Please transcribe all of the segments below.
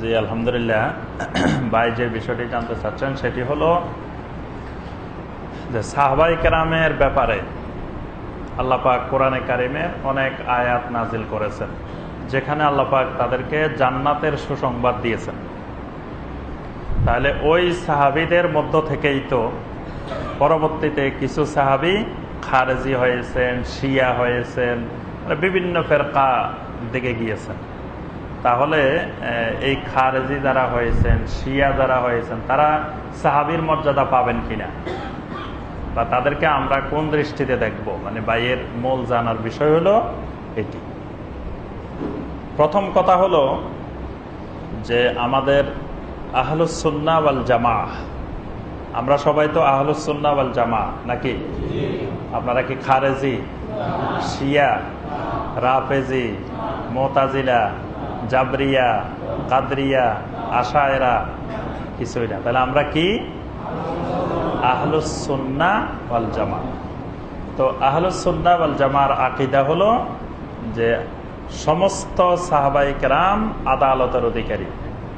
জি আলহামদুলিল্লাহ ভাই যে বিষয়টি জানতে চাচ্ছেন, সেটি হলো যে সাহবাই কেরামের ব্যাপারে আল্লাপাক কোরআনে কারিমের অনেক আয়াত নাজিল করেছেন, যেখানে আল্লাপাক তাদেরকে জান্নাতের সুসংবাদ দিয়েছেন। তাহলে ওই সাহাবিদের মধ্য থেকেই তো পরবর্তীতে কিছু সাহাবি খারেজি হয়েছেন, শিয়া হয়েছেন মানে বিভিন্ন ফেরকা দিকে গিয়েছেন। তাহলে এই খারেজি যারা হয়েছেন, শিয়া যারা হয়েছেন, তারা সাহাবির মর্যাদা পাবেন কিনা? বা তাদেরকে আমরা কোন দৃষ্টিতে দেখব? মানে বাইয়ের মূল জানার বিষয় হলো এটি। প্রথম কথা হলো যে আমাদের আহলুসন্না ওয়াল জামা আমরা সবাই তো আহলুসন্না ওয়াল জামা নাকি? আপনারা কি খারেজি? শিয়া? রাফেজি? মোতাজিলা? জাবরিয়া, কাদরিয়া, আশায়রা কিছুই না তাহলে আমরা কি? আহলুসন্না ওয়াল জামা তো আহলুসন্না ওয়াল জামার আকিদা হলো যে সমস্ত সাহাবাই কেরাম আদালতের অধিকারী।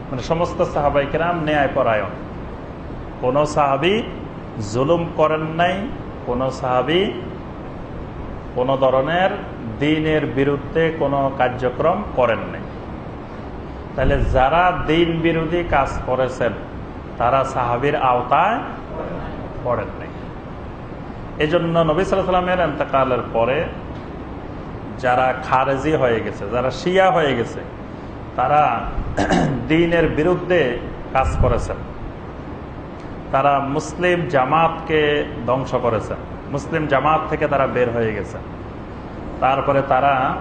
মানে সমস্ত সাহাবাই ন্যায় পরায়ণ কোন সাহাবি জুলুম করেন নাই, কোন সাহাবি কোন ধরনের দিনের বিরুদ্ধে কোনো কার্যক্রম করেন নাই। তাহলে যারা দিন বিরোধী কাজ করেছেন, তারা সাহাবির আওতায় পড়েন নাই। জন্য নবী সাল্লামের এন্তকালের পরে যারা খারেজি হয়ে গেছে, যারা শিয়া হয়ে গেছে, তারা দিনের বিরুদ্ধে কাজ করেছেন। তারা মুসলিম জামাতকে ধ্বংস করেছেন। মুসলিম জামাত থেকে তারা বের হয়ে গেছে। তারপরে তারা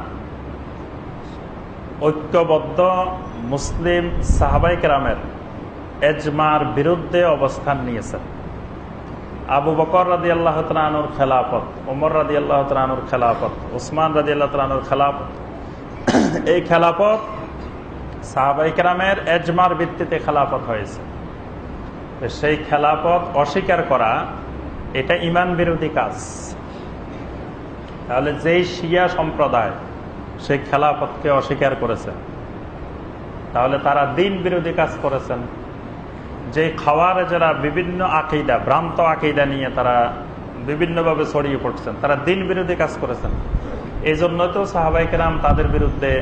ঐক্যবদ্ধ মুসলিম সাহাবাই কেরামের এজমার বিরুদ্ধে অবস্থান নিয়েছেন। আবু বকর রাজি আল্লাহ তালুর খেলাফত, উমর রাজি আল্লাহ তালুর খেলাফত, উসমান রাজি আল্লাহ তালুর খেলাফত। এই খেলাফত সাহাবাই কেরামের এজমার ভিত্তিতে খেলাফত হয়েছে। সেই খেলাফত অস্বীকার করা এটা ইমান বিরোধী কাজ। তাহলে যেই শিয়া সম্প্রদায় সেই খেলাফতকে অস্বীকার করেছে। তাহলে তারা দিন বিরোধী কাজ করেছেন। যে খাওয়ারে যারা বিভিন্ন আকিদা, ভ্রান্ত আকিদা নিয়ে তারা বিভিন্নভাবে ছড়িয়ে পড়ছেন, তারা দিন বিরোধী কাজ করেছেন। এই জন্য তো সাহাবাইকেরাম তাদের বিরুদ্ধে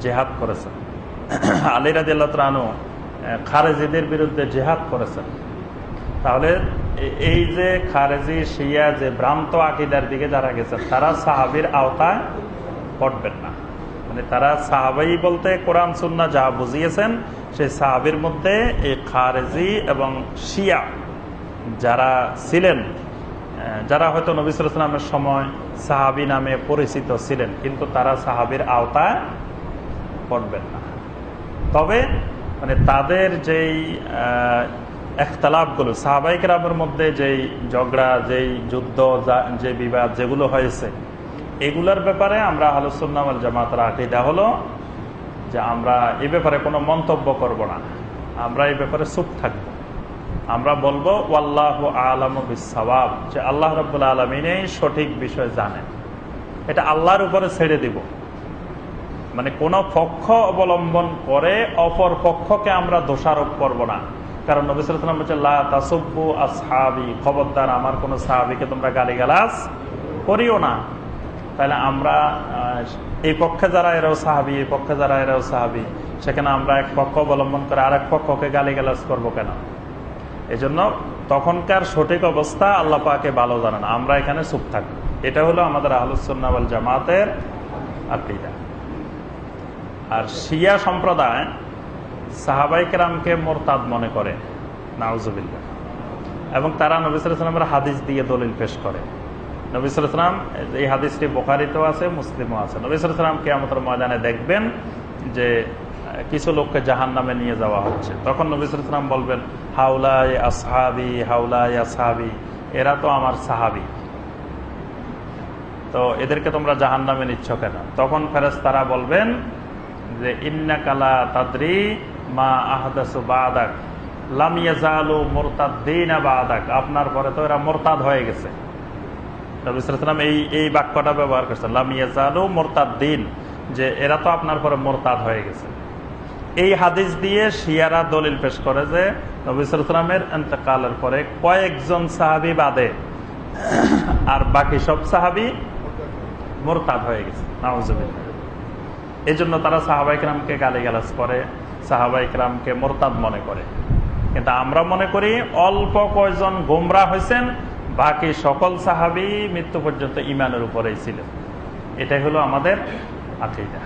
জেহাদ করেছেন। আলিরাজ রানু খারেজিদের বিরুদ্ধে জেহাদ করেছেন। তাহলে এই যে খারেজি, শিয়া যে ভ্রান্ত আকিদার দিকে যারা গেছেন, তারা সাহাবির আওতায় পড়বেন না। মানে তারা সাহাবাই বলতে কোরআন সুন্না যা বুঝিয়েছেন, সেই সাহাবির মধ্যে এই খারেজি এবং শিয়া যারা ছিলেন যারা হয়তো নবিসামের সময় সাহাবি নামে পরিচিত ছিলেন, কিন্তু তারা সাহাবির আওতায় পড়বেন না। তবে মানে তাদের যেই একতলাপগুলো সাহাবাইক রামের মধ্যে যেই ঝগড়া, যেই যুদ্ধ যে বিবাদ যেগুলো হয়েছে এগুলোর ব্যাপারে আমরা আলোচনা জামাতের আকিদা হলো যে আমরা এ ব্যাপারে কোনো মন্তব্য করব না। আমরা এই ব্যাপারে চুপ থাকব। আমরা বলব আল্লাহ আলম বিসাব যে আল্লাহ রব্বুল আলমিনে সঠিক বিষয় জানেন। এটা আল্লাহর উপরে ছেড়ে দিব। মানে কোন পক্ষ অবলম্বন করে অপর পক্ষকে আমরা দোষারোপ করব না। কারণ নবিসাম বলছে তাসব্বু আসহাবি খবরদার আমার কোন সাহাবিকে তোমরা গালিগালাজ করিও না। তাহলে আমরা এই পক্ষে যারা এরাও সাহাবি, এই পক্ষে যারা এরাও সাহাবি, সেখানে আমরা এক পক্ষ অবলম্বন করে আর এক পক্ষকে গালিগালাজ করব কেন? এই জন্য তখনকার সঠিক অবস্থা আল্লাহ পাকে ভালো জানান। আমরা এখানে চুপ থাকব এটা হলো আমাদের আহলুসন্নাওয়াল জামাতের আকিদা। আর শিয়া সম্প্রদায় সাহাবাই কেরামকে মোরতাদ মনে করে নাউজুবিল্লা এবং তারা নবিসামের হাদিস দিয়ে দলিল পেশ করে। নবিসাম এই হাদিসটি বোখারিতেও আছে, মুসলিমও আছে। নবিসাম কেয়ামতের ময়দানে দেখবেন যে, কিছু লোককে জাহান নামে নিয়ে যাওয়া হচ্ছে। তখন নবিসাম বলবেন হাউলাই আসহাবি হাউলাই আসহাবি, এরা তো আমার সাহাবি। তো এদেরকে তোমরা জাহান নামে নিচ্ছ কেন? তখন ফেরেস তারা বলবেন যে ইন্নাকালা তাদ্রি মা আহদাসু বাদাক লামিয়াজালু মোরতাদ্দিনা বাদাক। আপনার পরে তো এরা মোরতাদ হয়ে গেছে। নবিসাম এই এই বাক্যটা ব্যবহার করছে লামিয়াজালু মোরতাদ্দিন, যে এরা তো আপনার পরে মোরতাদ হয়ে গেছে। এই হাদিস দিয়ে শিয়ারা দলিল পেশ করে যে নবিসামের এতেকালের পরে কয়েকজন সাহাবি বাদে, আর বাকি সব সাহাবি মোরতাদ হয়ে গেছে, নাউজুবিল্লাহ। এই জন্য তারা সাহাবাইকরামকে গালিগালাজ করে সাহাবাইকরামকে মোরতাদ মনে করে। কিন্তু আমরা মনে করি অল্প কয়জন গোমরা হয়েছেন বাকি সকল সাহাবি মৃত্যু পর্যন্ত ইমানের উপরেই ছিল এটাই হলো আমাদের আকিদা।